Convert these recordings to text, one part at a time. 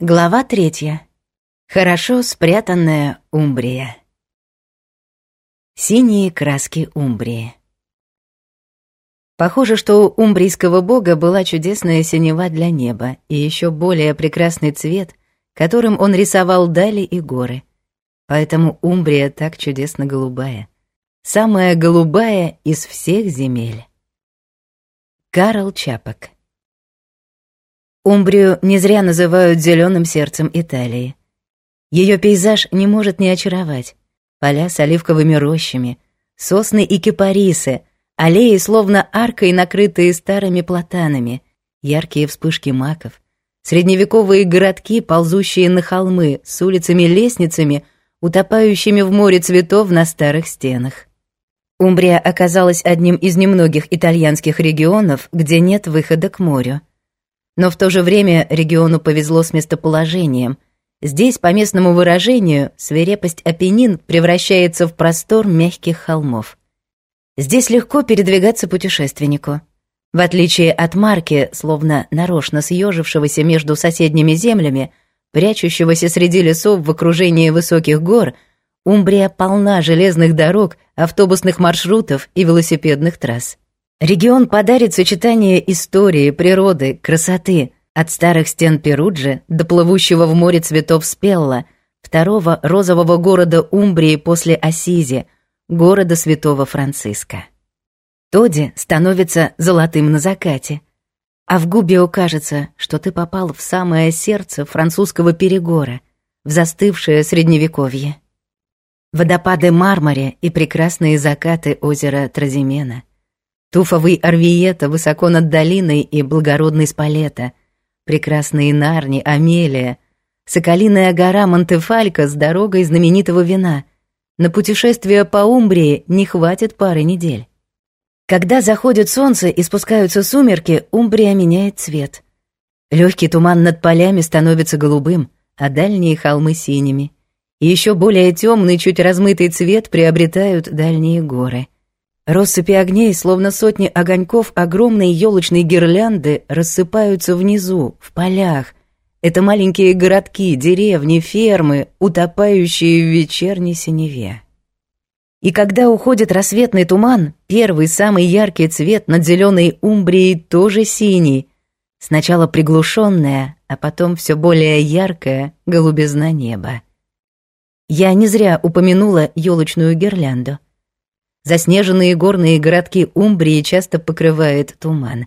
Глава третья. Хорошо спрятанная Умбрия. Синие краски Умбрии. Похоже, что у умбрийского бога была чудесная синева для неба и еще более прекрасный цвет, которым он рисовал дали и горы. Поэтому Умбрия так чудесно голубая. Самая голубая из всех земель. Карл Чапок. Умбрию не зря называют зеленым сердцем Италии. Ее пейзаж не может не очаровать. Поля с оливковыми рощами, сосны и кипарисы, аллеи словно аркой, накрытые старыми платанами, яркие вспышки маков, средневековые городки, ползущие на холмы, с улицами-лестницами, утопающими в море цветов на старых стенах. Умбрия оказалась одним из немногих итальянских регионов, где нет выхода к морю. Но в то же время региону повезло с местоположением. Здесь, по местному выражению, свирепость Апеннин превращается в простор мягких холмов. Здесь легко передвигаться путешественнику. В отличие от Марки, словно нарочно съежившегося между соседними землями, прячущегося среди лесов в окружении высоких гор, Умбрия полна железных дорог, автобусных маршрутов и велосипедных трасс. Регион подарит сочетание истории, природы, красоты от старых стен Перуджи до плывущего в море цветов Спелла, второго розового города Умбрии после Осизи, города Святого Франциска. Тоди становится золотым на закате, а в губе укажется, что ты попал в самое сердце французского перегора, в застывшее средневековье. Водопады Мармаре и прекрасные закаты озера Тразимена. Туфовый Арвиета высоко над долиной и благородный Спалета, прекрасные Нарни, Амелия, Соколиная гора Монтефалька с дорогой знаменитого вина. На путешествие по Умбрии не хватит пары недель. Когда заходит солнце и спускаются сумерки, Умбрия меняет цвет. Легкий туман над полями становится голубым, а дальние холмы синими. И еще более темный, чуть размытый цвет приобретают дальние горы — Россыпи огней, словно сотни огоньков, огромные елочные гирлянды рассыпаются внизу, в полях. Это маленькие городки, деревни, фермы, утопающие в вечерней синеве. И когда уходит рассветный туман, первый самый яркий цвет над зеленой умбрией тоже синий. Сначала приглушенное, а потом все более яркое голубизна неба. Я не зря упомянула елочную гирлянду — Заснеженные горные городки Умбрии часто покрывает туман.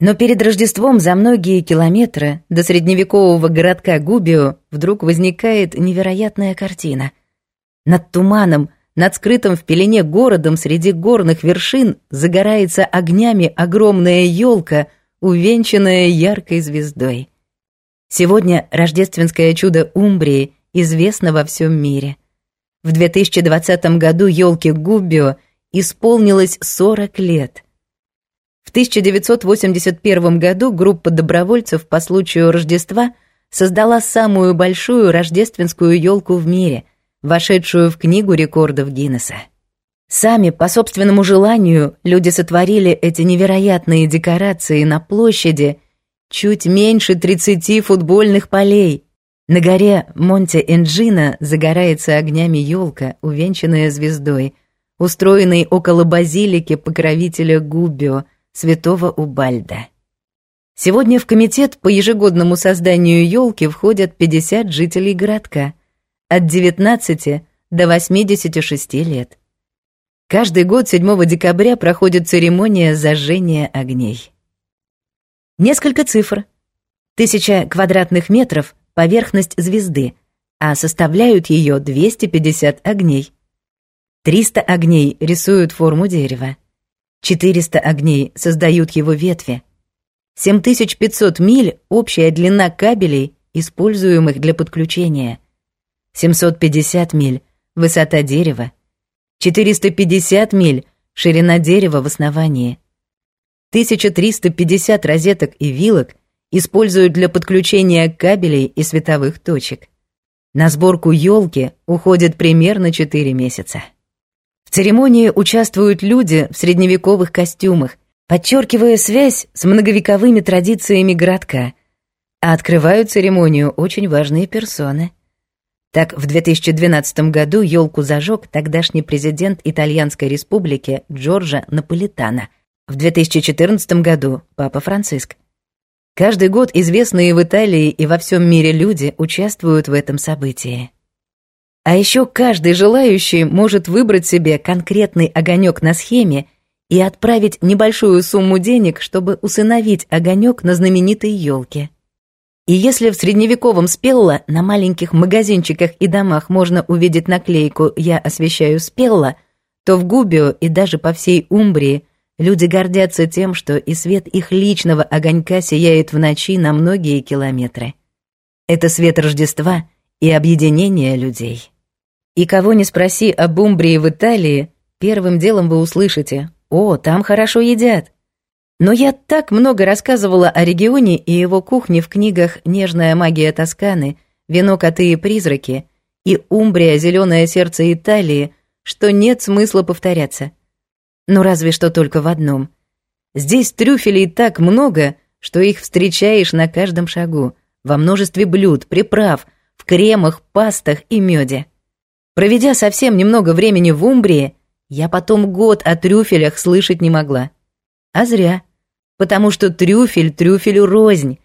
Но перед Рождеством за многие километры до средневекового городка Губио вдруг возникает невероятная картина. Над туманом, над скрытым в пелене городом среди горных вершин загорается огнями огромная елка, увенчанная яркой звездой. Сегодня рождественское чудо Умбрии известно во всем мире. В 2020 году елки Губио – исполнилось 40 лет. В 1981 году группа добровольцев по случаю Рождества создала самую большую рождественскую елку в мире, вошедшую в книгу рекордов Гиннесса. Сами, по собственному желанию, люди сотворили эти невероятные декорации на площади чуть меньше 30 футбольных полей. На горе Монте-Энджина загорается огнями елка, увенчанная звездой – устроенный около базилики покровителя Губио, святого Убальда. Сегодня в комитет по ежегодному созданию елки входят 50 жителей городка от 19 до 86 лет. Каждый год 7 декабря проходит церемония зажжения огней. Несколько цифр. Тысяча квадратных метров – поверхность звезды, а составляют ее 250 огней – 300 огней рисуют форму дерева. 400 огней создают его ветви. 7500 миль – общая длина кабелей, используемых для подключения. 750 миль – высота дерева. 450 миль – ширина дерева в основании. 1350 розеток и вилок используют для подключения кабелей и световых точек. На сборку елки уходит примерно четыре месяца. В церемонии участвуют люди в средневековых костюмах, подчеркивая связь с многовековыми традициями городка. А открывают церемонию очень важные персоны. Так, в 2012 году елку зажег тогдашний президент Итальянской республики Джорджа Наполитана. В 2014 году папа Франциск. Каждый год известные в Италии и во всем мире люди участвуют в этом событии. А еще каждый желающий может выбрать себе конкретный огонек на схеме и отправить небольшую сумму денег, чтобы усыновить огонек на знаменитой елке. И если в средневековом Спелло на маленьких магазинчиках и домах можно увидеть наклейку «Я освещаю Спелло», то в Губио и даже по всей Умбрии люди гордятся тем, что и свет их личного огонька сияет в ночи на многие километры. Это свет Рождества и объединение людей. И кого не спроси об Умбрии в Италии, первым делом вы услышите «О, там хорошо едят». Но я так много рассказывала о регионе и его кухне в книгах «Нежная магия Тосканы», «Вино, коты и призраки» и «Умбрия, зеленое сердце Италии», что нет смысла повторяться. Но разве что только в одном. Здесь трюфелей так много, что их встречаешь на каждом шагу, во множестве блюд, приправ, в кремах, пастах и меде. Проведя совсем немного времени в Умбрии, я потом год о трюфелях слышать не могла. А зря. Потому что трюфель трюфелю рознь.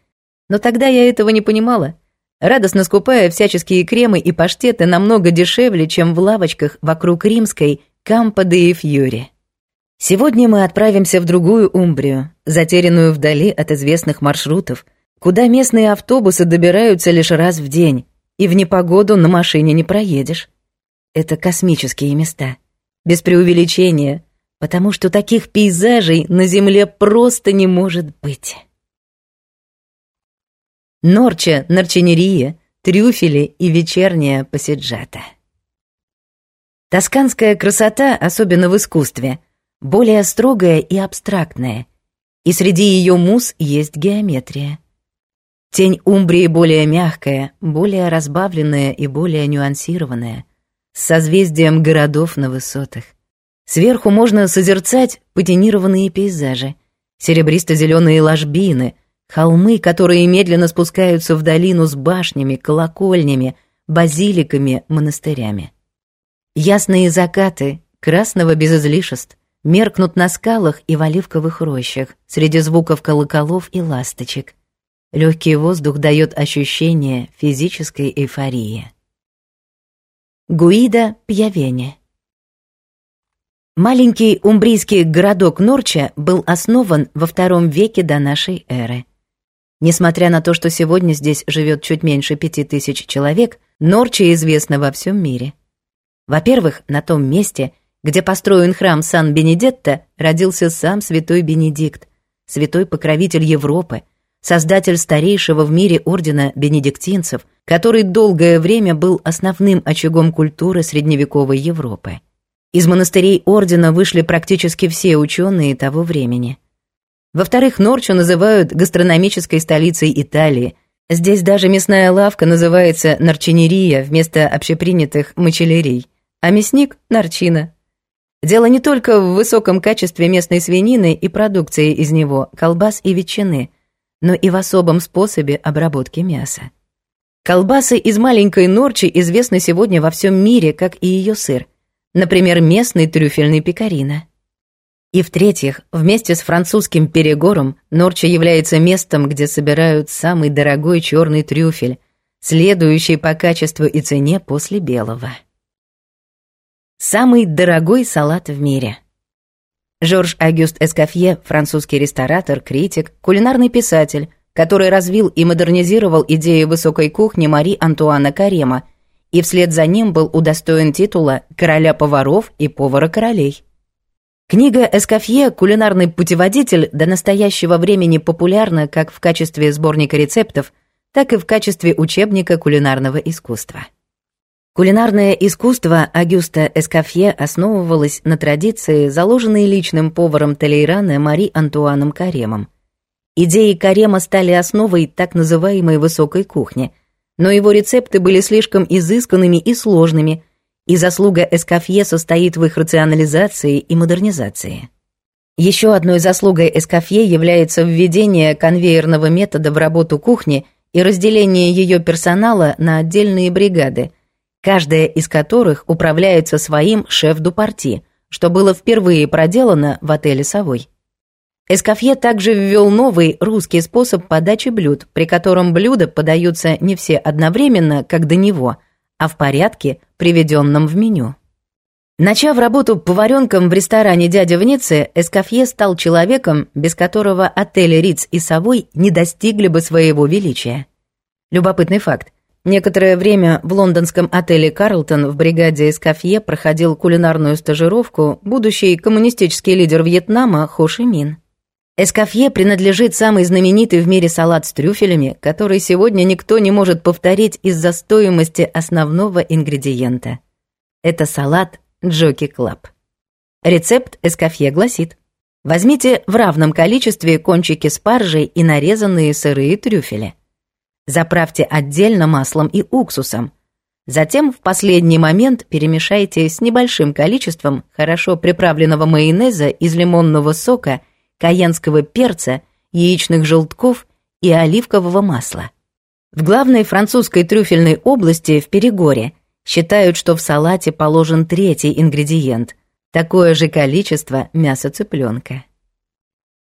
Но тогда я этого не понимала, радостно скупая всяческие кремы и паштеты намного дешевле, чем в лавочках вокруг римской Кампа де Фьюри. Сегодня мы отправимся в другую Умбрию, затерянную вдали от известных маршрутов, куда местные автобусы добираются лишь раз в день, и в непогоду на машине не проедешь это космические места. Без преувеличения, потому что таких пейзажей на Земле просто не может быть. Норча, Нарчинерия, трюфели и вечерняя посиджата. Тосканская красота, особенно в искусстве, более строгая и абстрактная, и среди ее муз есть геометрия. Тень Умбрии более мягкая, более разбавленная и более нюансированная – созвездием городов на высотах. Сверху можно созерцать патинированные пейзажи, серебристо-зеленые ложбины, холмы, которые медленно спускаются в долину с башнями, колокольнями, базиликами, монастырями. Ясные закаты, красного без излишеств, меркнут на скалах и в оливковых рощах, среди звуков колоколов и ласточек. Легкий воздух дает ощущение физической эйфории. Гуида Пьявене. Маленький умбрийский городок Норча был основан во втором веке до нашей эры. Несмотря на то, что сегодня здесь живет чуть меньше пяти тысяч человек, Норча известна во всем мире. Во-первых, на том месте, где построен храм Сан-Бенедетто, родился сам святой Бенедикт, святой покровитель Европы – создатель старейшего в мире ордена бенедиктинцев, который долгое время был основным очагом культуры средневековой Европы. Из монастырей ордена вышли практически все ученые того времени. Во-вторых, Норчу называют гастрономической столицей Италии. Здесь даже мясная лавка называется нарчинерия вместо общепринятых мочелерий, а мясник – нарчина. Дело не только в высоком качестве местной свинины и продукции из него, колбас и ветчины – но и в особом способе обработки мяса. Колбасы из маленькой норчи известны сегодня во всем мире, как и ее сыр, например, местный трюфельный пекарина. И в-третьих, вместе с французским перегором Норча является местом, где собирают самый дорогой черный трюфель, следующий по качеству и цене после белого. Самый дорогой салат в мире – Жорж Агюст Эскафье, французский ресторатор, критик, кулинарный писатель, который развил и модернизировал идею высокой кухни Мари Антуана Карема и вслед за ним был удостоен титула «Короля поваров и повара королей». Книга Эскафье «Кулинарный путеводитель» до настоящего времени популярна как в качестве сборника рецептов, так и в качестве учебника кулинарного искусства. Кулинарное искусство Агюста Эскафье основывалось на традиции, заложенной личным поваром Талейрана Мари Антуаном Каремом. Идеи Карема стали основой так называемой «высокой кухни», но его рецепты были слишком изысканными и сложными, и заслуга Эскафье состоит в их рационализации и модернизации. Еще одной заслугой Эскафье является введение конвейерного метода в работу кухни и разделение ее персонала на отдельные бригады – каждая из которых управляется своим шеф-дупарти, что было впервые проделано в отеле «Совой». Эскофье также ввел новый русский способ подачи блюд, при котором блюда подаются не все одновременно, как до него, а в порядке, приведенном в меню. Начав работу поваренком в ресторане «Дядя Вницы», Эскофье стал человеком, без которого отели «Риц» и «Совой» не достигли бы своего величия. Любопытный факт. Некоторое время в лондонском отеле «Карлтон» в бригаде Эскафье проходил кулинарную стажировку будущий коммунистический лидер Вьетнама Хо Ши Мин. Эскафье принадлежит самый знаменитый в мире салат с трюфелями, который сегодня никто не может повторить из-за стоимости основного ингредиента. Это салат Джоки Клаб. Рецепт Эскофье гласит. Возьмите в равном количестве кончики спаржи и нарезанные сырые трюфели – Заправьте отдельно маслом и уксусом. Затем в последний момент перемешайте с небольшим количеством хорошо приправленного майонеза из лимонного сока, каенского перца, яичных желтков и оливкового масла. В главной французской трюфельной области, в Перегоре, считают, что в салате положен третий ингредиент – такое же количество мяса цыпленка.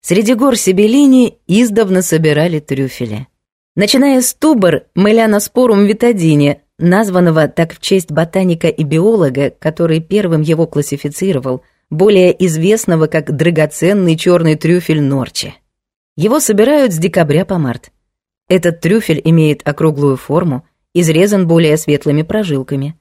Среди гор Сибелини издавна собирали трюфели – Начиная с Тубр, Мелианоспорум витадине, названного так в честь ботаника и биолога, который первым его классифицировал, более известного как драгоценный черный трюфель норчи. Его собирают с декабря по март. Этот трюфель имеет округлую форму, изрезан более светлыми прожилками.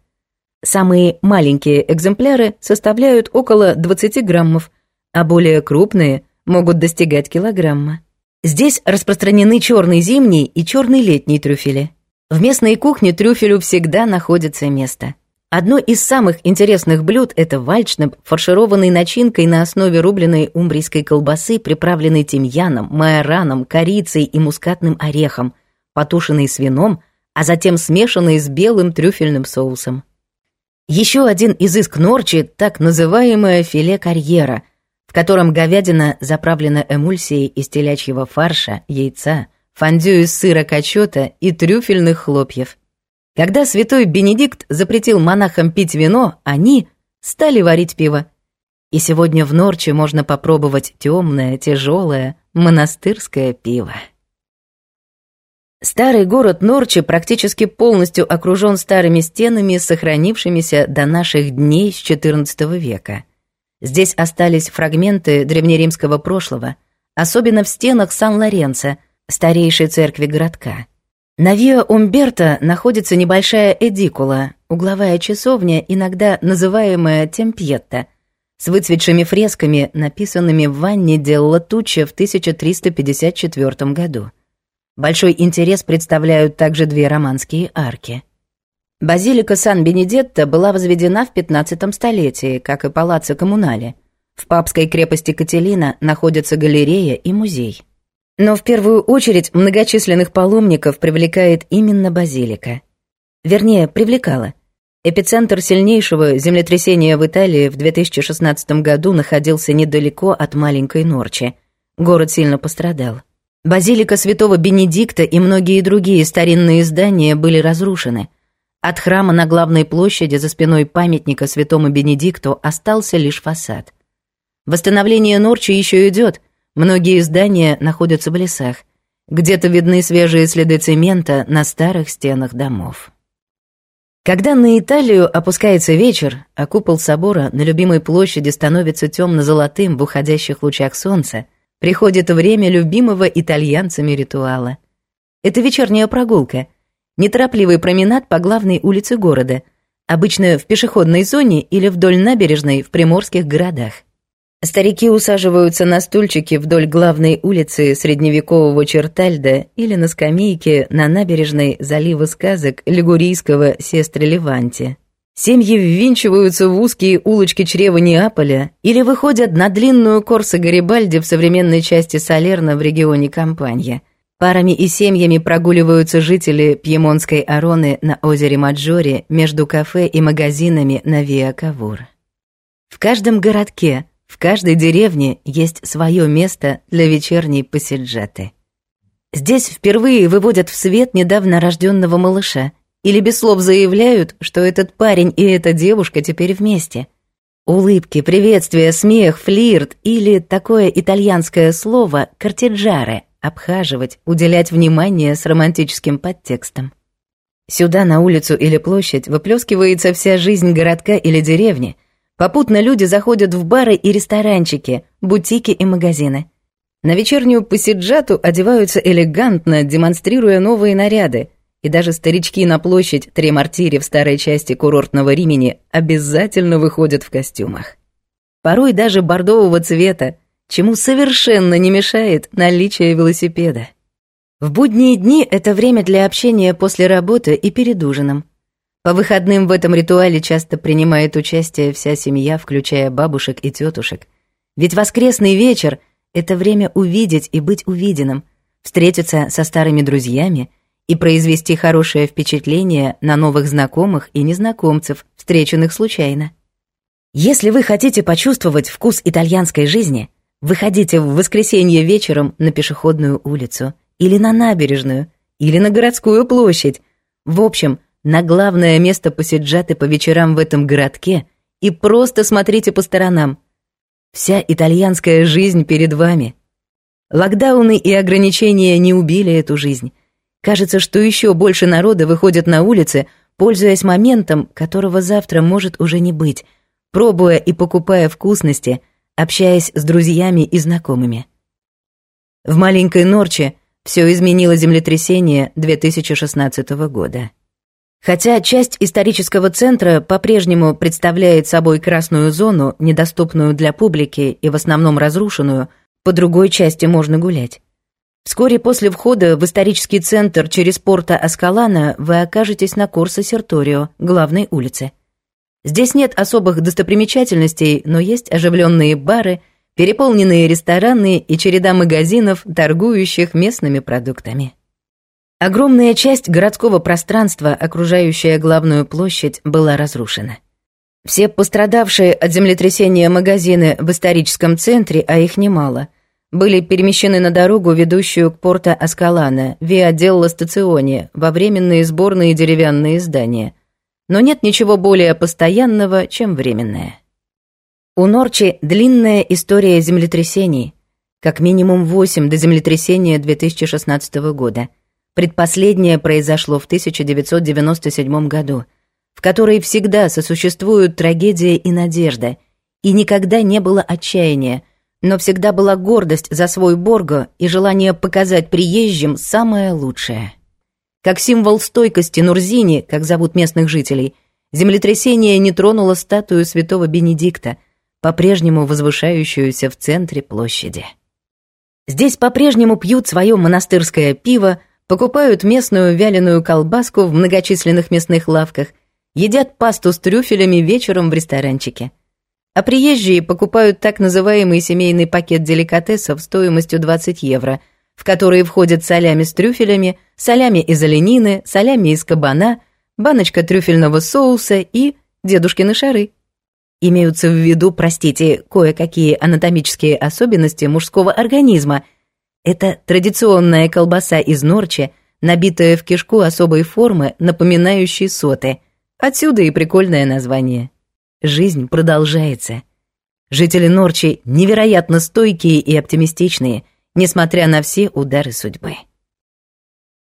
Самые маленькие экземпляры составляют около 20 граммов, а более крупные могут достигать килограмма. Здесь распространены черный зимний и черный летний трюфели. В местной кухне трюфелю всегда находится место. Одно из самых интересных блюд – это вальчнеп, фаршированный начинкой на основе рубленой умбрийской колбасы, приправленной тимьяном, майораном, корицей и мускатным орехом, потушенный с вином, а затем смешанный с белым трюфельным соусом. Еще один изыск норчи – так называемое филе карьера – в котором говядина заправлена эмульсией из телячьего фарша, яйца, фондю из сыра качета и трюфельных хлопьев. Когда святой Бенедикт запретил монахам пить вино, они стали варить пиво. И сегодня в Норче можно попробовать темное, тяжелое, монастырское пиво. Старый город Норчи практически полностью окружен старыми стенами, сохранившимися до наших дней с XIV века – Здесь остались фрагменты древнеримского прошлого, особенно в стенах Сан-Лоренцо, старейшей церкви городка. На Виа Умберто находится небольшая эдикула, угловая часовня, иногда называемая Темпьетта, с выцветшими фресками, написанными в ванне Делла Туча в 1354 году. Большой интерес представляют также две романские арки – Базилика Сан-Бенедетто была возведена в 15 столетии, как и палаццо Коммунале. В папской крепости Кателина находятся галерея и музей. Но в первую очередь многочисленных паломников привлекает именно базилика. Вернее, привлекала. Эпицентр сильнейшего землетрясения в Италии в 2016 году находился недалеко от маленькой Норчи. Город сильно пострадал. Базилика Святого Бенедикта и многие другие старинные здания были разрушены – от храма на главной площади за спиной памятника святому Бенедикту остался лишь фасад. Восстановление Норчи еще идет. Многие здания находятся в лесах. Где-то видны свежие следы цемента на старых стенах домов. Когда на Италию опускается вечер, а купол собора на любимой площади становится темно-золотым в уходящих лучах солнца, приходит время любимого итальянцами ритуала. Это вечерняя прогулка — неторопливый променад по главной улице города, обычно в пешеходной зоне или вдоль набережной в приморских городах. Старики усаживаются на стульчики вдоль главной улицы средневекового Чертальда или на скамейке на набережной залива сказок лигурийского сестры Леванти. Семьи ввинчиваются в узкие улочки чрева Неаполя или выходят на длинную Корсо Гарибальди в современной части Салерна в регионе Кампания. Парами и семьями прогуливаются жители Пьемонской Ароны на озере Маджоре между кафе и магазинами на Виа Кавур. В каждом городке, в каждой деревне есть свое место для вечерней посиджеты. Здесь впервые выводят в свет недавно рожденного малыша или без слов заявляют, что этот парень и эта девушка теперь вместе. Улыбки, приветствия, смех, флирт или такое итальянское слово «картиджаре», обхаживать, уделять внимание с романтическим подтекстом. Сюда, на улицу или площадь, выплескивается вся жизнь городка или деревни. Попутно люди заходят в бары и ресторанчики, бутики и магазины. На вечернюю посиджату одеваются элегантно, демонстрируя новые наряды. И даже старички на площадь три Тремартире в старой части курортного Римени обязательно выходят в костюмах. Порой даже бордового цвета, чему совершенно не мешает наличие велосипеда. В будние дни это время для общения после работы и перед ужином. По выходным в этом ритуале часто принимает участие вся семья, включая бабушек и тетушек. Ведь воскресный вечер — это время увидеть и быть увиденным, встретиться со старыми друзьями и произвести хорошее впечатление на новых знакомых и незнакомцев, встреченных случайно. Если вы хотите почувствовать вкус итальянской жизни — Выходите в воскресенье вечером на пешеходную улицу или на набережную, или на городскую площадь. В общем, на главное место посиджаты по вечерам в этом городке и просто смотрите по сторонам. Вся итальянская жизнь перед вами. Локдауны и ограничения не убили эту жизнь. Кажется, что еще больше народа выходят на улицы, пользуясь моментом, которого завтра может уже не быть, пробуя и покупая вкусности – общаясь с друзьями и знакомыми. В маленькой Норче все изменило землетрясение 2016 года. Хотя часть исторического центра по-прежнему представляет собой красную зону, недоступную для публики и в основном разрушенную, по другой части можно гулять. Вскоре после входа в исторический центр через порта Аскалана вы окажетесь на Корсо Серторио, главной улице. Здесь нет особых достопримечательностей, но есть оживленные бары, переполненные рестораны и череда магазинов, торгующих местными продуктами. Огромная часть городского пространства, окружающая главную площадь, была разрушена. Все пострадавшие от землетрясения магазины в историческом центре, а их немало, были перемещены на дорогу, ведущую к порта Аскалана, Виаделла Стационе, во временные сборные деревянные здания, но нет ничего более постоянного, чем временное. У Норчи длинная история землетрясений, как минимум 8 до землетрясения 2016 года. Предпоследнее произошло в 1997 году, в которой всегда сосуществуют трагедия и надежда, и никогда не было отчаяния, но всегда была гордость за свой Борго и желание показать приезжим самое лучшее как символ стойкости Нурзини, как зовут местных жителей, землетрясение не тронуло статую святого Бенедикта, по-прежнему возвышающуюся в центре площади. Здесь по-прежнему пьют свое монастырское пиво, покупают местную вяленую колбаску в многочисленных мясных лавках, едят пасту с трюфелями вечером в ресторанчике. А приезжие покупают так называемый семейный пакет деликатесов стоимостью 20 евро – в которые входят солями с трюфелями, солями из оленины, солями из кабана, баночка трюфельного соуса и дедушкины шары. Имеются в виду, простите, кое-какие анатомические особенности мужского организма. Это традиционная колбаса из норчи, набитая в кишку особой формы, напоминающей соты. Отсюда и прикольное название. Жизнь продолжается. Жители Норчи невероятно стойкие и оптимистичные – несмотря на все удары судьбы.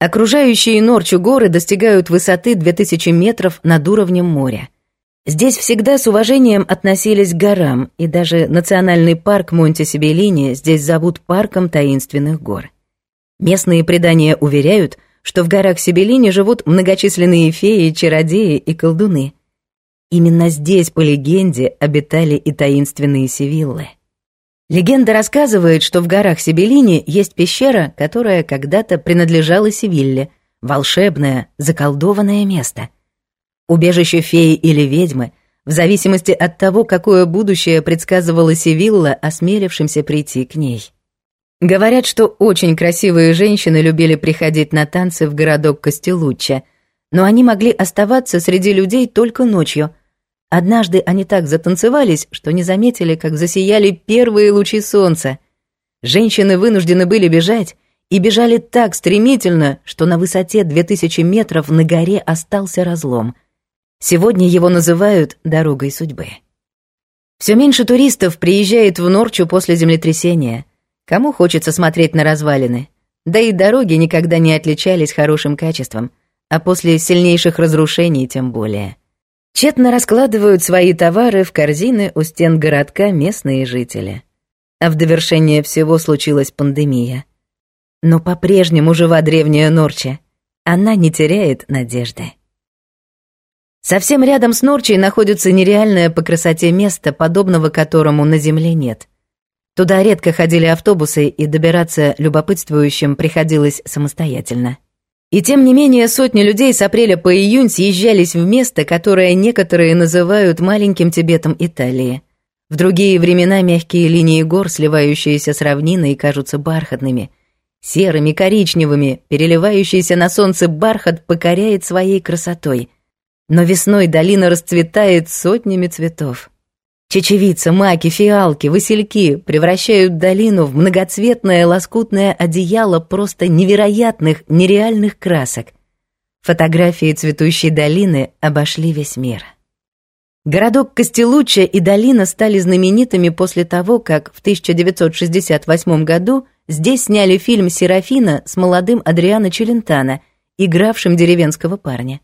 Окружающие Норчу горы достигают высоты 2000 метров над уровнем моря. Здесь всегда с уважением относились к горам, и даже национальный парк Монте-Сибеллини здесь зовут парком таинственных гор. Местные предания уверяют, что в горах Сибеллини живут многочисленные феи, чародеи и колдуны. Именно здесь, по легенде, обитали и таинственные Севиллы. Легенда рассказывает, что в горах Сибелини есть пещера, которая когда-то принадлежала Севилле, волшебное, заколдованное место. Убежище феи или ведьмы, в зависимости от того, какое будущее предсказывала Севилла, осмелившимся прийти к ней. Говорят, что очень красивые женщины любили приходить на танцы в городок Костелучча, но они могли оставаться среди людей только ночью – Однажды они так затанцевались, что не заметили, как засияли первые лучи солнца. Женщины вынуждены были бежать, и бежали так стремительно, что на высоте 2000 метров на горе остался разлом. Сегодня его называют «дорогой судьбы». Все меньше туристов приезжает в Норчу после землетрясения. Кому хочется смотреть на развалины? Да и дороги никогда не отличались хорошим качеством, а после сильнейших разрушений тем более. Тщетно раскладывают свои товары в корзины у стен городка местные жители. А в довершение всего случилась пандемия. Но по-прежнему жива древняя Норча. Она не теряет надежды. Совсем рядом с Норчей находится нереальное по красоте место, подобного которому на Земле нет. Туда редко ходили автобусы, и добираться любопытствующим приходилось самостоятельно. И тем не менее сотни людей с апреля по июнь съезжались в место, которое некоторые называют маленьким Тибетом Италии. В другие времена мягкие линии гор, сливающиеся с равниной, кажутся бархатными. Серыми, коричневыми, переливающийся на солнце бархат покоряет своей красотой. Но весной долина расцветает сотнями цветов. Чечевица, маки, фиалки, васильки превращают долину в многоцветное лоскутное одеяло просто невероятных, нереальных красок. Фотографии цветущей долины обошли весь мир. Городок Костелучча и долина стали знаменитыми после того, как в 1968 году здесь сняли фильм «Серафина» с молодым Адриано Челентано, игравшим деревенского парня.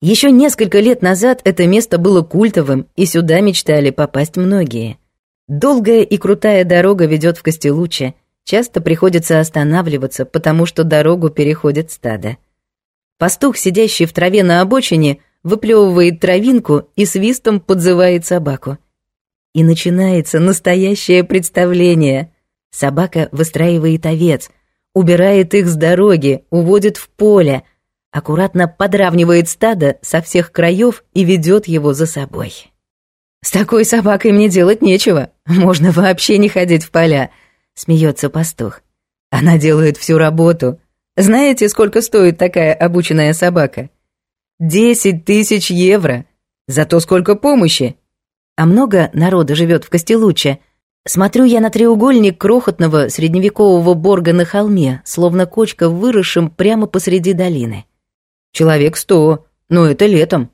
Еще несколько лет назад это место было культовым, и сюда мечтали попасть многие. Долгая и крутая дорога ведет в Костелуче. Часто приходится останавливаться, потому что дорогу переходит стадо. Пастух, сидящий в траве на обочине, выплевывает травинку и свистом подзывает собаку. И начинается настоящее представление. Собака выстраивает овец, убирает их с дороги, уводит в поле – аккуратно подравнивает стадо со всех краев и ведет его за собой. «С такой собакой мне делать нечего. Можно вообще не ходить в поля», — смеется пастух. «Она делает всю работу. Знаете, сколько стоит такая обученная собака? Десять тысяч евро. Зато сколько помощи!» А много народа живет в Костелуче. Смотрю я на треугольник крохотного средневекового борга на холме, словно кочка, выросшим прямо посреди долины. Человек сто, но это летом.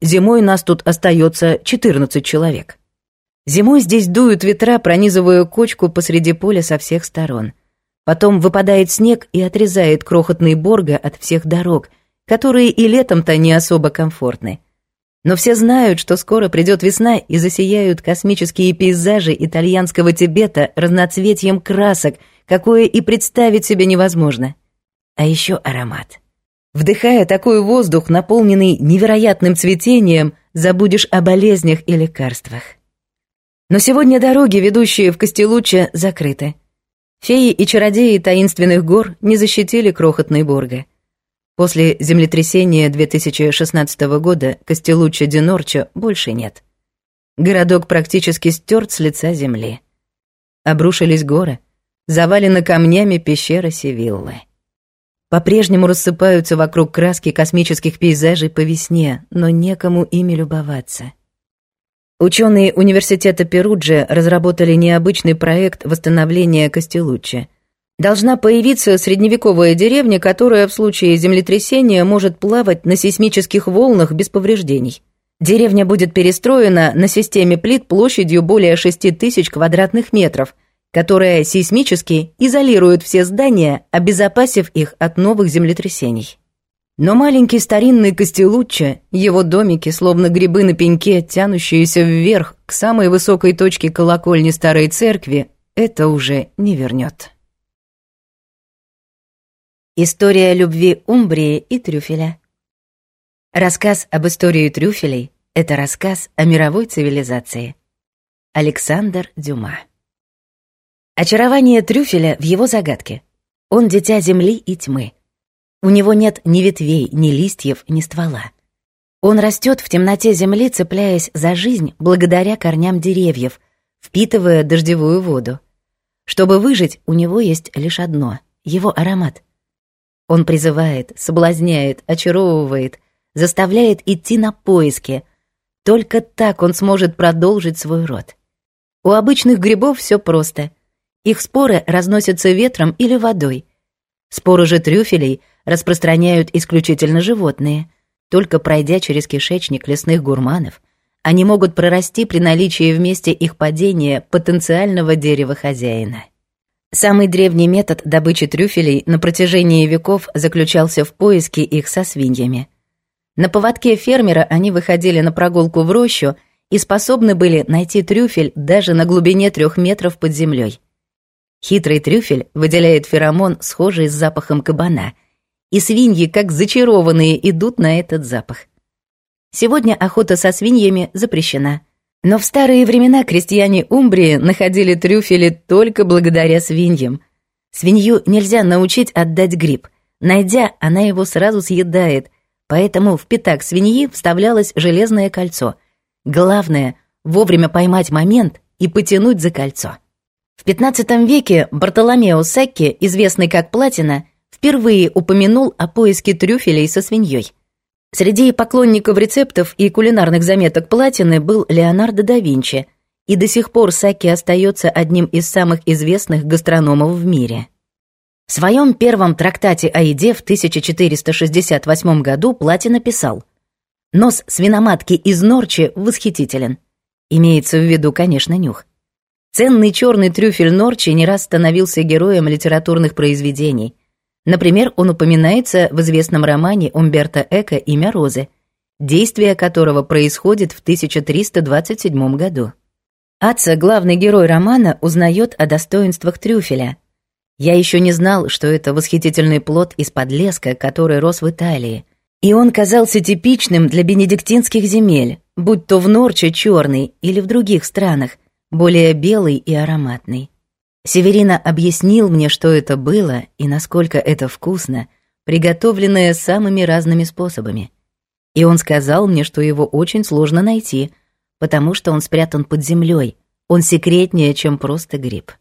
Зимой нас тут остается 14 человек. Зимой здесь дуют ветра, пронизывая кочку посреди поля со всех сторон. Потом выпадает снег и отрезает крохотные борга от всех дорог, которые и летом-то не особо комфортны. Но все знают, что скоро придет весна и засияют космические пейзажи итальянского Тибета разноцветием красок, какое и представить себе невозможно. А еще аромат — Вдыхая такой воздух, наполненный невероятным цветением, забудешь о болезнях и лекарствах. Но сегодня дороги, ведущие в Костелуче, закрыты. Феи и чародеи таинственных гор не защитили крохотный Борга. После землетрясения 2016 года Костелуча Динорча больше нет. Городок практически стерт с лица земли. Обрушились горы, завалена камнями пещера Севиллы по-прежнему рассыпаются вокруг краски космических пейзажей по весне, но некому ими любоваться. Ученые университета Перуджи разработали необычный проект восстановления Костелуччи. Должна появиться средневековая деревня, которая в случае землетрясения может плавать на сейсмических волнах без повреждений. Деревня будет перестроена на системе плит площадью более 6000 квадратных метров – которые сейсмически изолируют все здания, обезопасив их от новых землетрясений. Но маленький старинный Костелуччо, его домики, словно грибы на пеньке, тянущиеся вверх к самой высокой точке колокольни старой церкви, это уже не вернет. История любви Умбрии и трюфеля. Рассказ об истории трюфелей – это рассказ о мировой цивилизации. Александр Дюма Очарование трюфеля в его загадке. Он дитя земли и тьмы. У него нет ни ветвей, ни листьев, ни ствола. Он растет в темноте земли, цепляясь за жизнь благодаря корням деревьев, впитывая дождевую воду. Чтобы выжить, у него есть лишь одно — его аромат. Он призывает, соблазняет, очаровывает, заставляет идти на поиски. Только так он сможет продолжить свой род. У обычных грибов все просто — их споры разносятся ветром или водой. Споры же трюфелей распространяют исключительно животные. Только пройдя через кишечник лесных гурманов, они могут прорасти при наличии вместе их падения потенциального дерева хозяина. Самый древний метод добычи трюфелей на протяжении веков заключался в поиске их со свиньями. На поводке фермера они выходили на прогулку в рощу и способны были найти трюфель даже на глубине трех метров под землей. Хитрый трюфель выделяет феромон, схожий с запахом кабана. И свиньи, как зачарованные, идут на этот запах. Сегодня охота со свиньями запрещена. Но в старые времена крестьяне Умбрии находили трюфели только благодаря свиньям. Свинью нельзя научить отдать гриб. Найдя, она его сразу съедает, поэтому в пятак свиньи вставлялось железное кольцо. Главное — вовремя поймать момент и потянуть за кольцо. В XV веке Бартоломео Сакки, известный как Платина, впервые упомянул о поиске трюфелей со свиньей. Среди поклонников рецептов и кулинарных заметок Платины был Леонардо да Винчи, и до сих пор Сакки остается одним из самых известных гастрономов в мире. В своем первом трактате о еде в 1468 году Платина писал «Нос свиноматки из Норчи восхитителен». Имеется в виду, конечно, нюх. Ценный черный трюфель Норчи не раз становился героем литературных произведений. Например, он упоминается в известном романе Умберто Эко «Имя Розы», действие которого происходит в 1327 году. Атца, главный герой романа, узнает о достоинствах трюфеля. Я еще не знал, что это восхитительный плод из подлеска, который рос в Италии. И он казался типичным для бенедиктинских земель, будь то в Норче черный или в других странах, более белый и ароматный. Северина объяснил мне, что это было и насколько это вкусно, приготовленное самыми разными способами. И он сказал мне, что его очень сложно найти, потому что он спрятан под землей, он секретнее, чем просто гриб.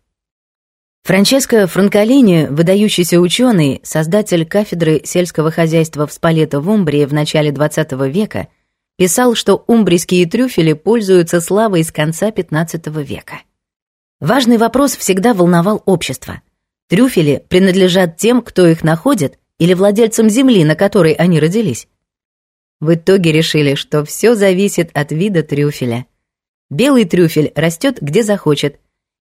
Франческо Франколини, выдающийся ученый, создатель кафедры сельского хозяйства в Спалето в Умбрии в начале XX века – писал, что умбрийские трюфели пользуются славой с конца XV века. Важный вопрос всегда волновал общество. Трюфели принадлежат тем, кто их находит, или владельцам земли, на которой они родились. В итоге решили, что все зависит от вида трюфеля. Белый трюфель растет где захочет.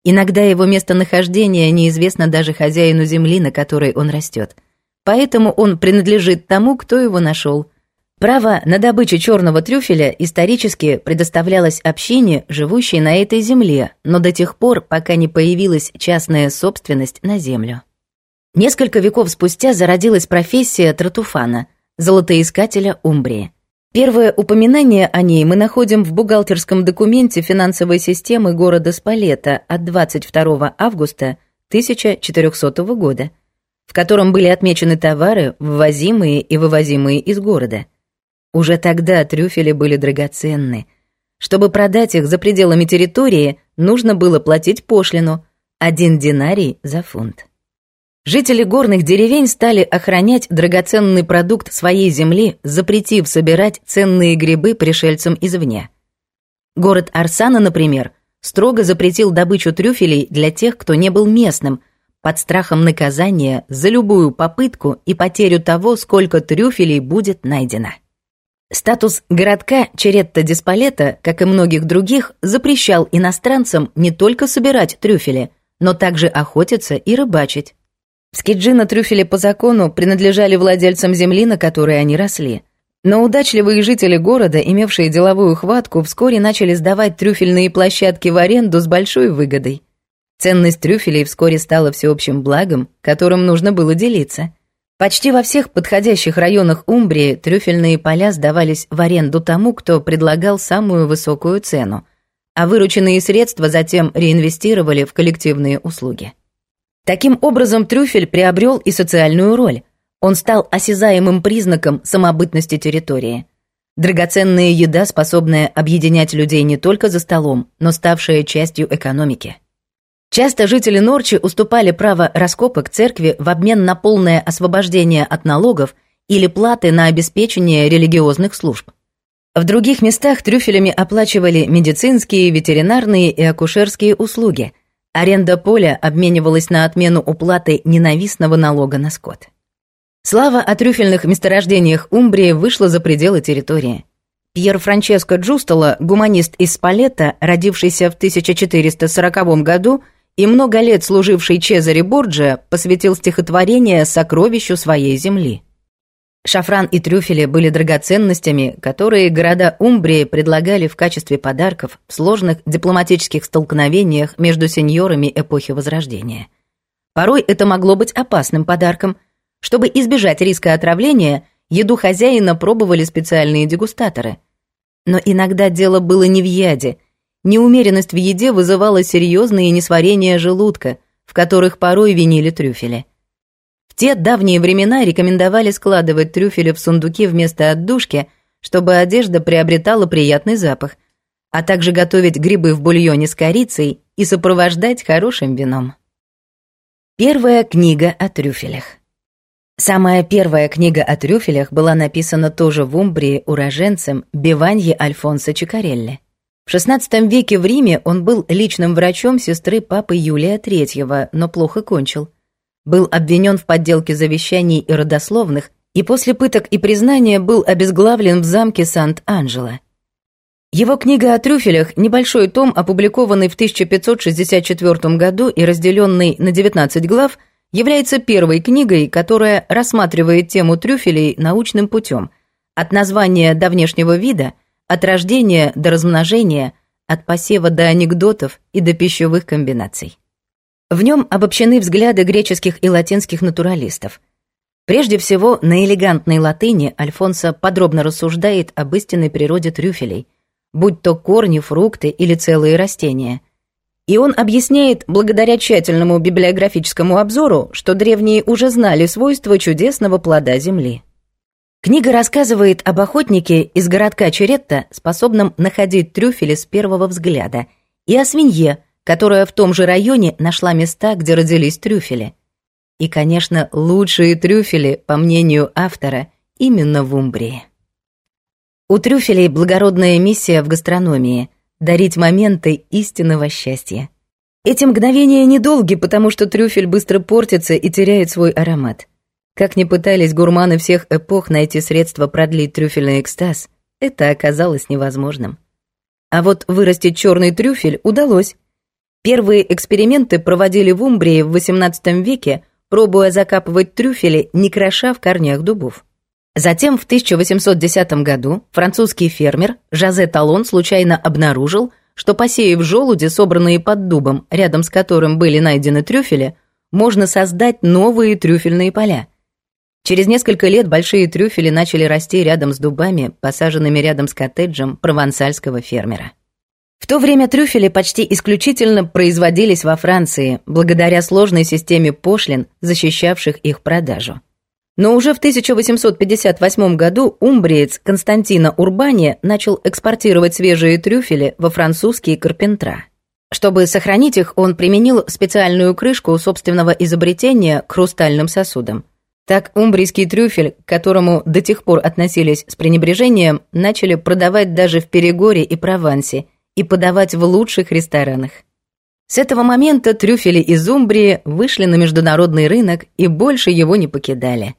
Иногда его местонахождение неизвестно даже хозяину земли, на которой он растет. Поэтому он принадлежит тому, кто его нашел – Право на добычу черного трюфеля исторически предоставлялось общине, живущей на этой земле, но до тех пор, пока не появилась частная собственность на землю. Несколько веков спустя зародилась профессия тротуфана – золотоискателя Умбрии. Первое упоминание о ней мы находим в бухгалтерском документе финансовой системы города Спалета от 22 августа 1400 года, в котором были отмечены товары, ввозимые и вывозимые из города – уже тогда трюфели были драгоценны. Чтобы продать их за пределами территории, нужно было платить пошлину – один динарий за фунт. Жители горных деревень стали охранять драгоценный продукт своей земли, запретив собирать ценные грибы пришельцам извне. Город Арсана, например, строго запретил добычу трюфелей для тех, кто не был местным, под страхом наказания за любую попытку и потерю того, сколько трюфелей будет найдено. Статус городка Черетто-Диспалета, как и многих других, запрещал иностранцам не только собирать трюфели, но также охотиться и рыбачить. Скиджина трюфели по закону принадлежали владельцам земли, на которой они росли. Но удачливые жители города, имевшие деловую хватку, вскоре начали сдавать трюфельные площадки в аренду с большой выгодой. Ценность трюфелей вскоре стала всеобщим благом, которым нужно было делиться. Почти во всех подходящих районах Умбрии трюфельные поля сдавались в аренду тому, кто предлагал самую высокую цену, а вырученные средства затем реинвестировали в коллективные услуги. Таким образом, трюфель приобрел и социальную роль. Он стал осязаемым признаком самобытности территории. Драгоценная еда, способная объединять людей не только за столом, но ставшая частью экономики – Часто жители Норчи уступали право раскопок церкви в обмен на полное освобождение от налогов или платы на обеспечение религиозных служб. В других местах трюфелями оплачивали медицинские, ветеринарные и акушерские услуги. Аренда поля обменивалась на отмену уплаты ненавистного налога на скот. Слава о трюфельных месторождениях Умбрии вышла за пределы территории. Пьер Франческо Джустало, гуманист из Палета, родившийся в 1440 году, и много лет служивший Чезаре Борджа посвятил стихотворение сокровищу своей земли. Шафран и трюфели были драгоценностями, которые города Умбрии предлагали в качестве подарков в сложных дипломатических столкновениях между сеньорами эпохи Возрождения. Порой это могло быть опасным подарком. Чтобы избежать риска отравления, еду хозяина пробовали специальные дегустаторы. Но иногда дело было не в яде – Неумеренность в еде вызывала серьезные несварения желудка, в которых порой винили трюфели. В те давние времена рекомендовали складывать трюфели в сундуки вместо отдушки, чтобы одежда приобретала приятный запах, а также готовить грибы в бульоне с корицей и сопровождать хорошим вином. Первая книга о трюфелях. Самая первая книга о трюфелях была написана тоже в Умбрии уроженцем Биванье Альфонсо Чикарелли. В XVI веке в Риме он был личным врачом сестры папы Юлия III, но плохо кончил. Был обвинен в подделке завещаний и родословных, и после пыток и признания был обезглавлен в замке Сант-Анджело. Его книга о трюфелях, небольшой том, опубликованный в 1564 году и разделенный на 19 глав, является первой книгой, которая рассматривает тему трюфелей научным путем, от названия до внешнего вида – от рождения до размножения, от посева до анекдотов и до пищевых комбинаций. В нем обобщены взгляды греческих и латинских натуралистов. Прежде всего, на элегантной латыни Альфонсо подробно рассуждает об истинной природе трюфелей, будь то корни, фрукты или целые растения. И он объясняет, благодаря тщательному библиографическому обзору, что древние уже знали свойства чудесного плода земли. Книга рассказывает об охотнике из городка Черетта, способном находить трюфели с первого взгляда, и о свинье, которая в том же районе нашла места, где родились трюфели. И, конечно, лучшие трюфели, по мнению автора, именно в Умбрии. У трюфелей благородная миссия в гастрономии – дарить моменты истинного счастья. Эти мгновения недолги, потому что трюфель быстро портится и теряет свой аромат. Как ни пытались гурманы всех эпох найти средства продлить трюфельный экстаз, это оказалось невозможным. А вот вырастить черный трюфель удалось. Первые эксперименты проводили в Умбрии в XVIII веке, пробуя закапывать трюфели, не кроша в корнях дубов. Затем в 1810 году французский фермер Жозе Талон случайно обнаружил, что посеяв желуди, собранные под дубом, рядом с которым были найдены трюфели, можно создать новые трюфельные поля – Через несколько лет большие трюфели начали расти рядом с дубами, посаженными рядом с коттеджем провансальского фермера. В то время трюфели почти исключительно производились во Франции, благодаря сложной системе пошлин, защищавших их продажу. Но уже в 1858 году умбриец Константина Урбани начал экспортировать свежие трюфели во французские карпентра. Чтобы сохранить их, он применил специальную крышку собственного изобретения к хрустальным сосудам – так умбрийский трюфель, к которому до тех пор относились с пренебрежением, начали продавать даже в Перегоре и Провансе и подавать в лучших ресторанах. С этого момента трюфели из Умбрии вышли на международный рынок и больше его не покидали.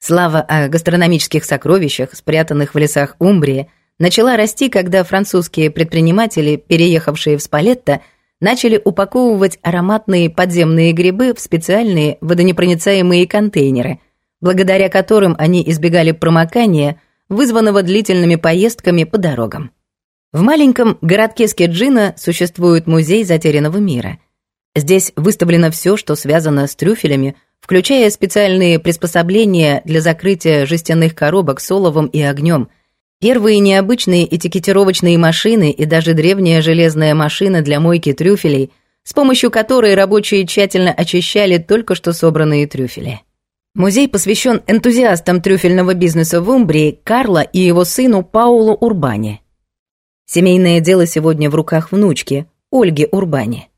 Слава о гастрономических сокровищах, спрятанных в лесах Умбрии, начала расти, когда французские предприниматели, переехавшие в Спалетто, начали упаковывать ароматные подземные грибы в специальные водонепроницаемые контейнеры, благодаря которым они избегали промокания, вызванного длительными поездками по дорогам. В маленьком городке Скеджина существует музей затерянного мира. Здесь выставлено все, что связано с трюфелями, включая специальные приспособления для закрытия жестяных коробок с оловом и огнем – Первые необычные этикетировочные машины и даже древняя железная машина для мойки трюфелей, с помощью которой рабочие тщательно очищали только что собранные трюфели. Музей посвящен энтузиастам трюфельного бизнеса в Умбрии Карла и его сыну Паулу Урбане. Семейное дело сегодня в руках внучки, Ольги Урбане.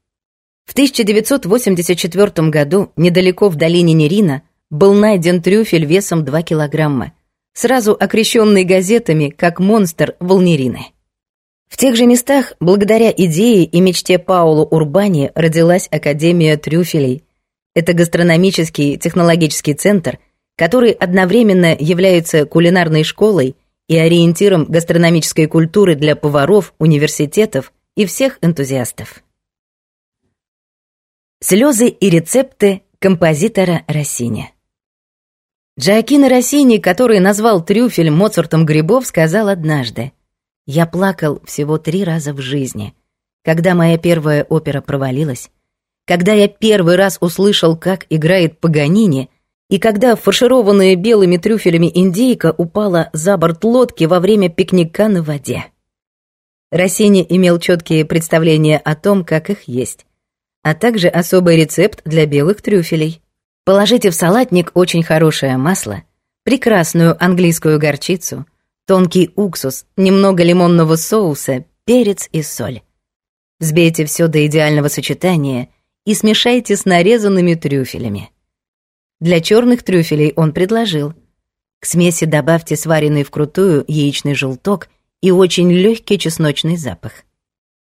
В 1984 году недалеко в долине Нерина был найден трюфель весом 2 килограмма – сразу окрещенный газетами как монстр волнерины. В тех же местах, благодаря идее и мечте Паулу Урбани, родилась Академия трюфелей. Это гастрономический технологический центр, который одновременно является кулинарной школой и ориентиром гастрономической культуры для поваров, университетов и всех энтузиастов. Слезы и рецепты композитора Россини. Джакин Россини, который назвал трюфель Моцартом грибов, сказал однажды, «Я плакал всего три раза в жизни, когда моя первая опера провалилась, когда я первый раз услышал, как играет Паганини, и когда фаршированная белыми трюфелями индейка упала за борт лодки во время пикника на воде». Россини имел четкие представления о том, как их есть, а также особый рецепт для белых трюфелей – Положите в салатник очень хорошее масло, прекрасную английскую горчицу, тонкий уксус, немного лимонного соуса, перец и соль. Взбейте все до идеального сочетания и смешайте с нарезанными трюфелями. Для черных трюфелей он предложил. К смеси добавьте сваренный вкрутую яичный желток и очень легкий чесночный запах.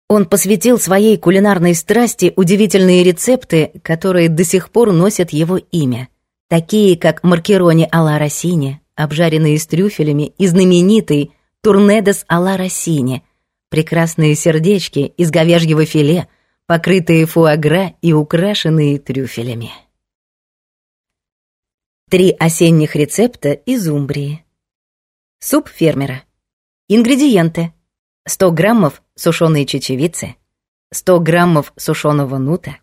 Он посвятил своей кулинарной страсти удивительные рецепты, которые до сих пор носят его имя, такие как маркерони алла Россини, обжаренные с трюфелями, и знаменитый турнедес алла Россини, прекрасные сердечки из говяжьего филе, покрытые фуагра и украшенные трюфелями. Три осенних рецепта из Умбрии. Суп фермера. Ингредиенты. 100 граммов сушеные чечевицы, 100 граммов сушеного нута,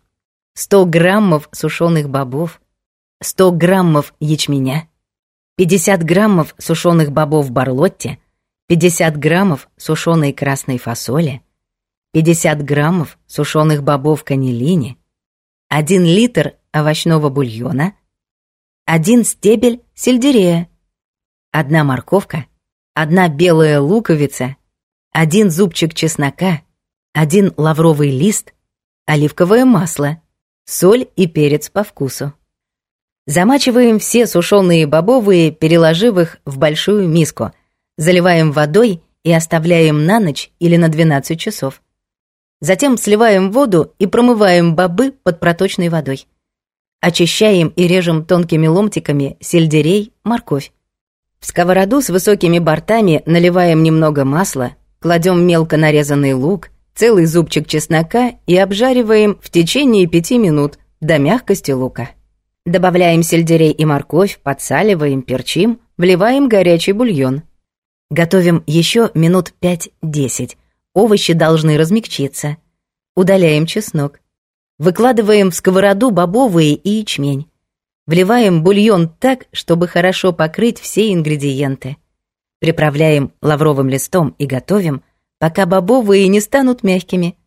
100 граммов сушеных бобов, 100 граммов ячменя, 50 граммов сушеных бобов барлотте, 50 граммов сушеной красной фасоли, 50 граммов сушеных бобов канилини, 1 литр овощного бульона, 1 стебель сельдерея, 1 морковка, 1 белая луковица – один зубчик чеснока, один лавровый лист, оливковое масло, соль и перец по вкусу. Замачиваем все сушеные бобовые, переложив их в большую миску, заливаем водой и оставляем на ночь или на 12 часов. Затем сливаем воду и промываем бобы под проточной водой. Очищаем и режем тонкими ломтиками сельдерей, морковь. В сковороду с высокими бортами наливаем немного масла, Кладем мелко нарезанный лук, целый зубчик чеснока и обжариваем в течение пяти минут до мягкости лука. Добавляем сельдерей и морковь, подсаливаем, перчим, вливаем горячий бульон. Готовим еще минут 5-10. Овощи должны размягчиться. Удаляем чеснок. Выкладываем в сковороду бобовые и ячмень. Вливаем бульон так, чтобы хорошо покрыть все ингредиенты. Приправляем лавровым листом и готовим, пока бобовые не станут мягкими.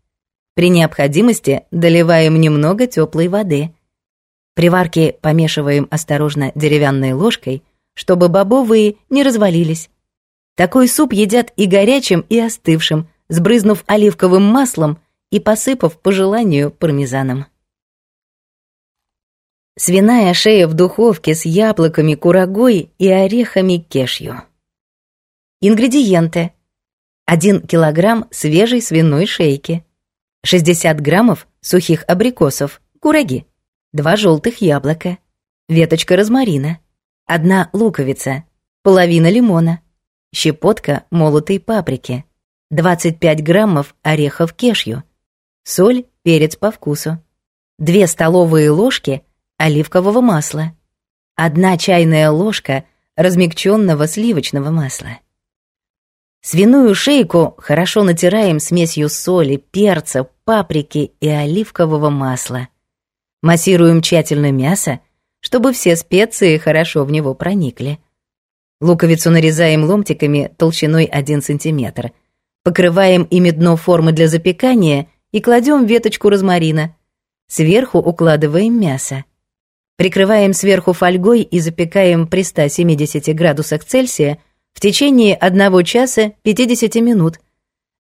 При необходимости доливаем немного теплой воды. При варке помешиваем осторожно деревянной ложкой, чтобы бобовые не развалились. Такой суп едят и горячим, и остывшим, сбрызнув оливковым маслом и посыпав по желанию пармезаном. Свиная шея в духовке с яблоками, курагой и орехами кешью. Ингредиенты. 1 килограмм свежей свиной шейки, 60 граммов сухих абрикосов, кураги, 2 желтых яблока, веточка розмарина, 1 луковица, половина лимона, щепотка молотой паприки, 25 граммов орехов кешью, соль, перец по вкусу, 2 столовые ложки оливкового масла, 1 чайная ложка размягченного сливочного масла. Свиную шейку хорошо натираем смесью соли, перца, паприки и оливкового масла. Массируем тщательно мясо, чтобы все специи хорошо в него проникли. Луковицу нарезаем ломтиками толщиной 1 см. Покрываем ими дно формы для запекания и кладем веточку розмарина. Сверху укладываем мясо. Прикрываем сверху фольгой и запекаем при 170 градусах Цельсия – в течение одного часа 50 минут.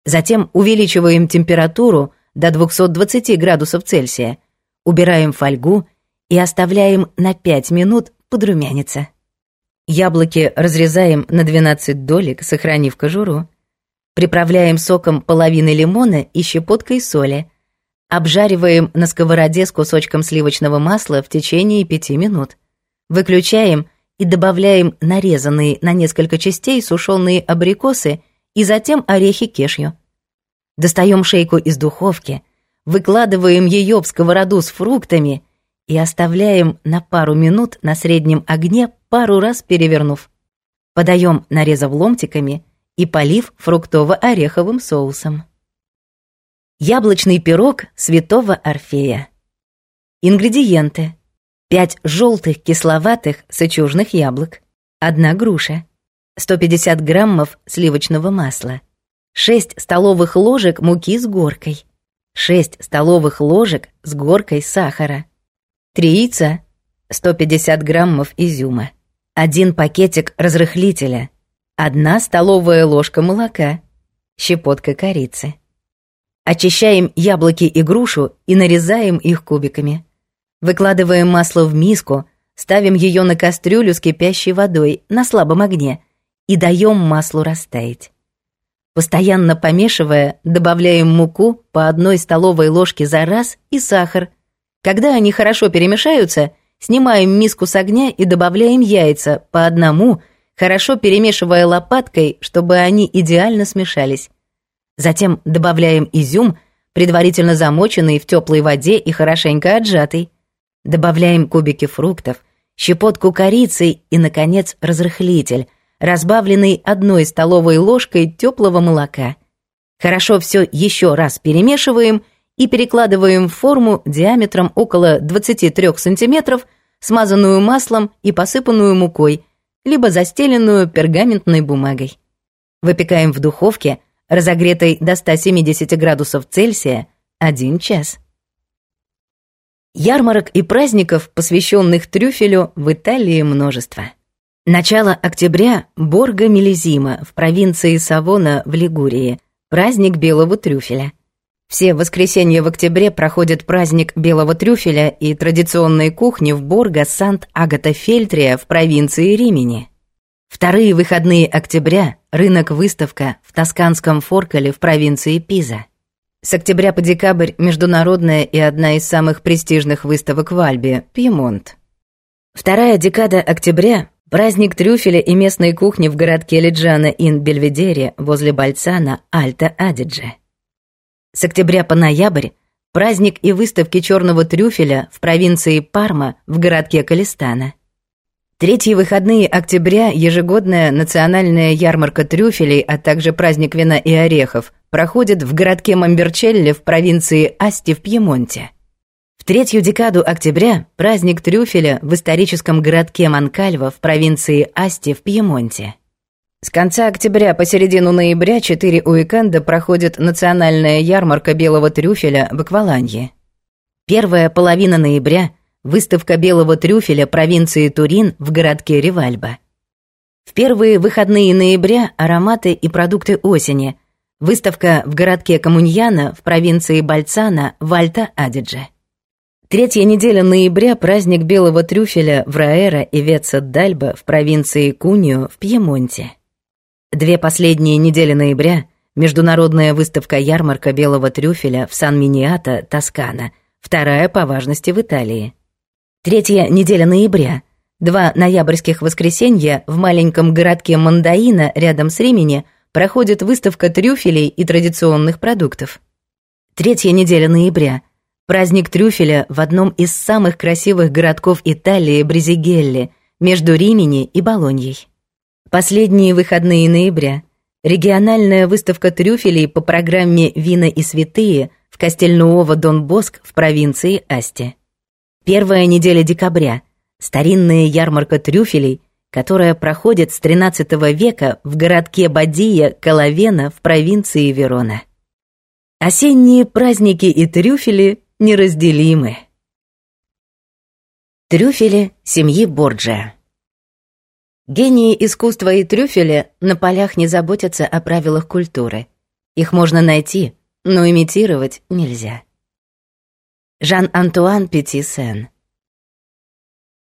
Затем увеличиваем температуру до 220 градусов Цельсия, убираем фольгу и оставляем на 5 минут подрумяниться. Яблоки разрезаем на 12 долек, сохранив кожуру. Приправляем соком половины лимона и щепоткой соли. Обжариваем на сковороде с кусочком сливочного масла в течение 5 минут. Выключаем и добавляем нарезанные на несколько частей сушеные абрикосы и затем орехи кешью. Достаем шейку из духовки, выкладываем ее в сковороду с фруктами и оставляем на пару минут на среднем огне, пару раз перевернув. Подаем, нарезав ломтиками и полив фруктово-ореховым соусом. Яблочный пирог святого Орфея. Ингредиенты – 5 желтых кисловатых сычужных яблок, 1 груша, 150 граммов сливочного масла, 6 столовых ложек муки с горкой, 6 столовых ложек с горкой сахара, 3 яйца, 150 граммов изюма, 1 пакетик разрыхлителя, 1 столовая ложка молока, щепотка корицы. Очищаем яблоки и грушу и нарезаем их кубиками. Выкладываем масло в миску, ставим ее на кастрюлю с кипящей водой на слабом огне и даем маслу растаять. Постоянно помешивая, добавляем муку по одной столовой ложке за раз и сахар. Когда они хорошо перемешаются, снимаем миску с огня и добавляем яйца по одному, хорошо перемешивая лопаткой, чтобы они идеально смешались. Затем добавляем изюм, предварительно замоченный в теплой воде и хорошенько отжатый. Добавляем кубики фруктов, щепотку корицы и, наконец, разрыхлитель, разбавленный одной столовой ложкой теплого молока. Хорошо все еще раз перемешиваем и перекладываем в форму диаметром около 23 см, смазанную маслом и посыпанную мукой, либо застеленную пергаментной бумагой. Выпекаем в духовке, разогретой до 170 градусов Цельсия, 1 час. Ярмарок и праздников, посвященных трюфелю, в Италии множество. Начало октября – Борго Мелизима в провинции Савона в Лигурии, праздник белого трюфеля. Все воскресенья в октябре проходит праздник белого трюфеля и традиционной кухни в Борго Сант-Агата-Фельтрия в провинции Римени. Вторые выходные октября – рынок-выставка в тосканском Форкале в провинции Пиза. С октября по декабрь международная и одна из самых престижных выставок в Альбе – Пьемонт. Вторая декада октября – праздник трюфеля и местной кухни в городке Лиджана ин Бельведере возле Бальцана Альта-Адидже. С октября по ноябрь – праздник и выставки черного трюфеля в провинции Парма в городке Калистана – Третьи выходные октября ежегодная национальная ярмарка трюфелей, а также праздник вина и орехов проходит в городке Мамберчелле в провинции Асти в Пьемонте. В третью декаду октября праздник трюфеля в историческом городке Манкальва в провинции Асти в Пьемонте. С конца октября по середину ноября четыре уикенда проходит национальная ярмарка белого трюфеля в Акваланье. Первая половина ноября Выставка белого трюфеля провинции Турин в городке Ревальба. В первые выходные ноября ароматы и продукты осени. Выставка в городке Камуньяна в провинции Бальцана Вальта Адидже. Третья неделя ноября – праздник белого трюфеля в Раэра и Веца-Дальба в провинции Кунио в Пьемонте. Две последние недели ноября – международная выставка-ярмарка белого трюфеля в Сан-Миниато, Тоскана, вторая по важности в Италии – Третья неделя ноября, два ноябрьских воскресенья в маленьком городке Мандаина рядом с Римени проходит выставка трюфелей и традиционных продуктов. Третья неделя ноября. Праздник трюфеля в одном из самых красивых городков Италии Брезигелли между Римени и Болоньей. Последние выходные ноября. Региональная выставка трюфелей по программе «Вина и святые» в Кастельнуово-Дон Боск в провинции Асти. Первая неделя декабря – старинная ярмарка трюфелей, которая проходит с XIII века в городке Бадия, Коловена в провинции Верона. Осенние праздники и трюфели неразделимы. Трюфели семьи Борджия Гении искусства и трюфели на полях не заботятся о правилах культуры. Их можно найти, но имитировать нельзя. Жан-Антуан Петисен.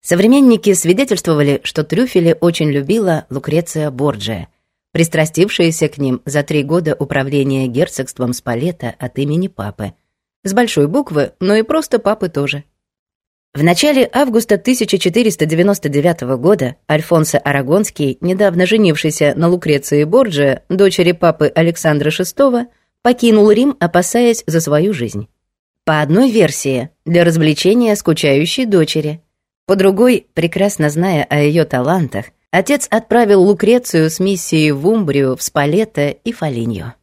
Современники свидетельствовали, что трюфели очень любила Лукреция Борджия, пристрастившаяся к ним за три года управления герцогством Спалета от имени папы. С большой буквы, но и просто папы тоже. В начале августа 1499 года Альфонсо Арагонский, недавно женившийся на Лукреции Борджия, дочери папы Александра VI, покинул Рим, опасаясь за свою жизнь по одной версии, для развлечения скучающей дочери. По другой, прекрасно зная о ее талантах, отец отправил Лукрецию с миссией в Умбрию, в Спалета и Фолинью.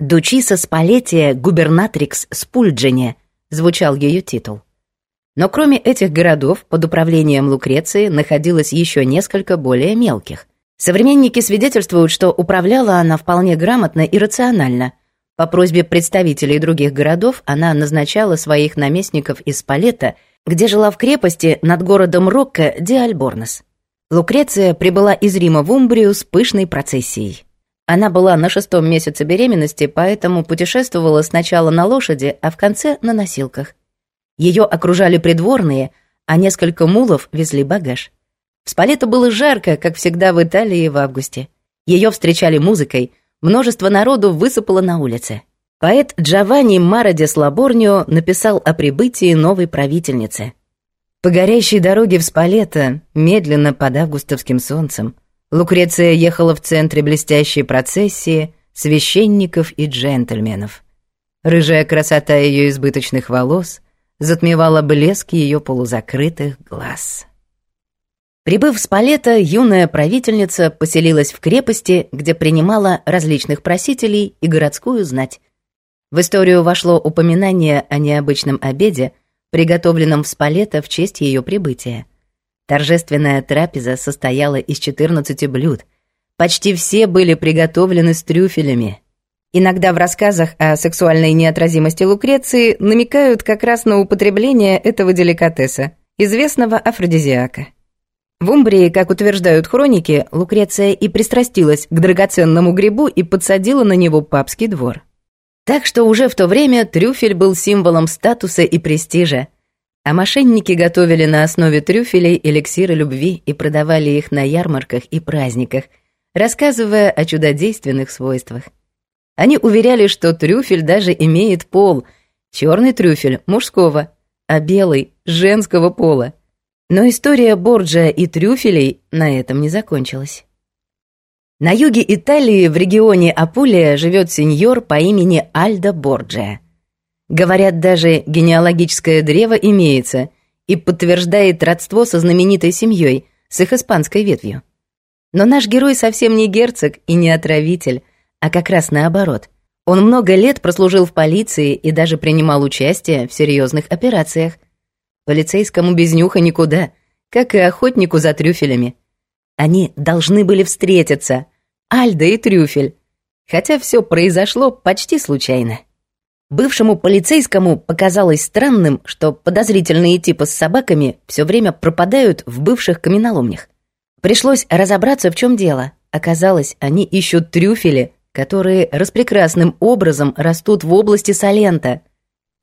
«Дучиса Спалетия губернатрикс Спульджене звучал ее титул. Но кроме этих городов, под управлением Лукреции находилось еще несколько более мелких. Современники свидетельствуют, что управляла она вполне грамотно и рационально, по просьбе представителей других городов она назначала своих наместников из Палета, где жила в крепости над городом Рокко де Альборнес. Лукреция прибыла из Рима в Умбрию с пышной процессией. Она была на шестом месяце беременности, поэтому путешествовала сначала на лошади, а в конце на носилках. Ее окружали придворные, а несколько мулов везли багаж. В Спалето было жарко, как всегда в Италии в августе. Ее встречали музыкой – множество народу высыпало на улице. Поэт Джованни Мара де Слаборнио написал о прибытии новой правительницы. По горящей дороге в Спалета, медленно под августовским солнцем, Лукреция ехала в центре блестящей процессии священников и джентльменов. Рыжая красота ее избыточных волос затмевала блеск ее полузакрытых глаз. Прибыв с Палета, юная правительница поселилась в крепости, где принимала различных просителей и городскую знать. В историю вошло упоминание о необычном обеде, приготовленном в Спалета в честь ее прибытия. Торжественная трапеза состояла из 14 блюд. Почти все были приготовлены с трюфелями. Иногда в рассказах о сексуальной неотразимости Лукреции намекают как раз на употребление этого деликатеса, известного афродизиака. В Умбрии, как утверждают хроники, Лукреция и пристрастилась к драгоценному грибу и подсадила на него папский двор. Так что уже в то время трюфель был символом статуса и престижа. А мошенники готовили на основе трюфелей эликсиры любви и продавали их на ярмарках и праздниках, рассказывая о чудодейственных свойствах. Они уверяли, что трюфель даже имеет пол. Черный трюфель – мужского, а белый – женского пола. Но история Борджа и трюфелей на этом не закончилась. На юге Италии в регионе Апулия живет сеньор по имени Альдо Борджия. Говорят, даже генеалогическое древо имеется и подтверждает родство со знаменитой семьей, с их испанской ветвью. Но наш герой совсем не герцог и не отравитель, а как раз наоборот. Он много лет прослужил в полиции и даже принимал участие в серьезных операциях – Полицейскому без нюха никуда, как и охотнику за трюфелями. Они должны были встретиться, Альда и трюфель. Хотя все произошло почти случайно. Бывшему полицейскому показалось странным, что подозрительные типы с собаками все время пропадают в бывших каменоломнях. Пришлось разобраться, в чем дело. Оказалось, они ищут трюфели, которые распрекрасным образом растут в области Салента,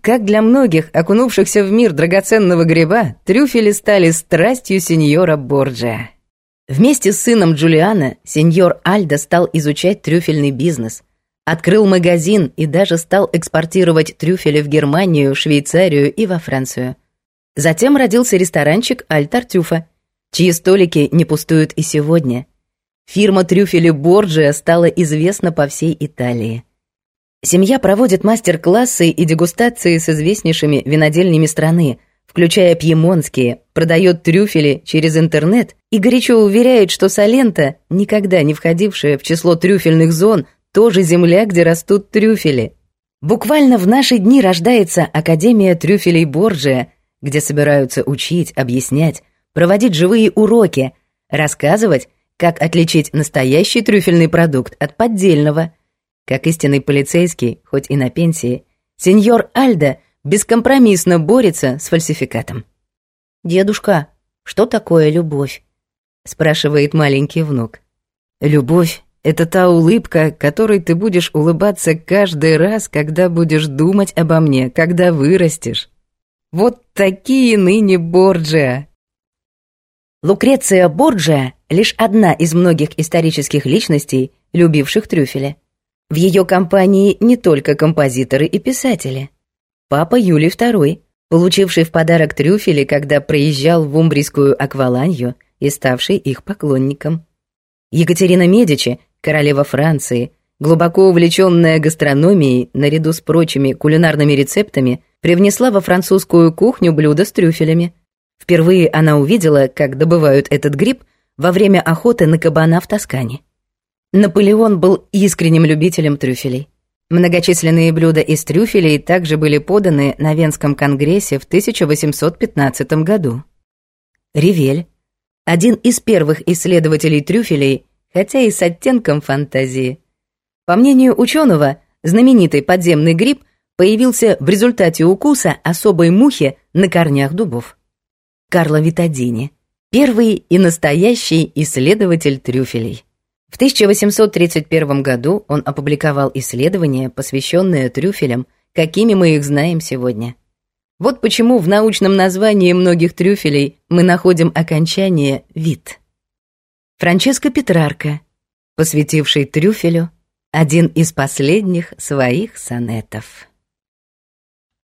как для многих, окунувшихся в мир драгоценного гриба, трюфели стали страстью сеньора Борджиа. Вместе с сыном Джулиана сеньор Альдо стал изучать трюфельный бизнес, открыл магазин и даже стал экспортировать трюфели в Германию, Швейцарию и во Францию. Затем родился ресторанчик «Альтар Трюфа», чьи столики не пустуют и сегодня. Фирма трюфели Борджиа стала известна по всей Италии – Семья проводит мастер-классы и дегустации с известнейшими винодельнями страны, включая пьемонские, продает трюфели через интернет и горячо уверяет, что Салента, никогда не входившая в число трюфельных зон, тоже земля, где растут трюфели. Буквально в наши дни рождается Академия трюфелей Борджия, где собираются учить, объяснять, проводить живые уроки, рассказывать, как отличить настоящий трюфельный продукт от поддельного – как истинный полицейский, хоть и на пенсии, сеньор Альдо бескомпромиссно борется с фальсификатом. «Дедушка, что такое любовь?» – спрашивает маленький внук. «Любовь – это та улыбка, которой ты будешь улыбаться каждый раз, когда будешь думать обо мне, когда вырастешь. Вот такие ныне Борджиа!» Лукреция Борджиа – лишь одна из многих исторических личностей, любивших трюфели. В ее компании не только композиторы и писатели. Папа Юлий II, получивший в подарок трюфели, когда проезжал в Умбрийскую акваланью и ставший их поклонником. Екатерина Медичи, королева Франции, глубоко увлеченная гастрономией наряду с прочими кулинарными рецептами, привнесла во французскую кухню блюдо с трюфелями. Впервые она увидела, как добывают этот гриб во время охоты на кабана в Тоскане. Наполеон был искренним любителем трюфелей. Многочисленные блюда из трюфелей также были поданы на Венском конгрессе в 1815 году. Ривель, один из первых исследователей трюфелей, хотя и с оттенком фантазии. По мнению ученого, знаменитый подземный гриб появился в результате укуса особой мухи на корнях дубов. Карло Витадини, первый и настоящий исследователь трюфелей. В 1831 году он опубликовал исследования, посвященные трюфелям, какими мы их знаем сегодня. Вот почему в научном названии многих трюфелей мы находим окончание «вид». Франческо Петрарко, посвятивший трюфелю один из последних своих сонетов.